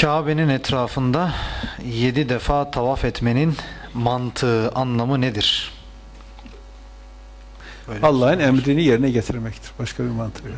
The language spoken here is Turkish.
Kabe'nin etrafında yedi defa tavaf etmenin mantığı, anlamı nedir? Allah'ın emrini yerine getirmektir. Başka bir mantığı yok.